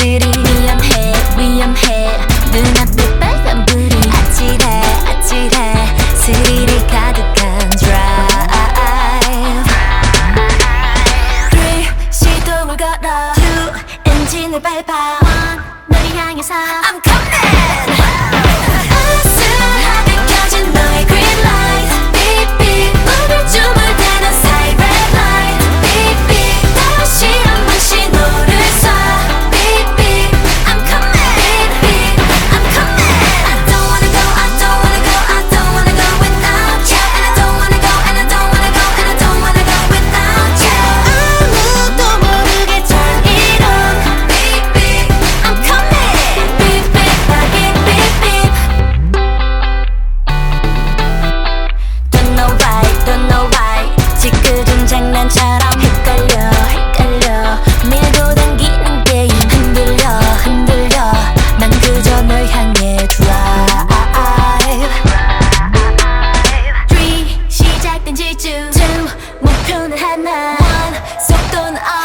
것들이 위험해 위험해. 눈앞에 빨간 불이 아찔해 아찔해. 스릴이 가득한 drive. 3 시동을 걸어 2 엔진을 밟아. 1 너를 향해서. I'm coming. 난 속던 아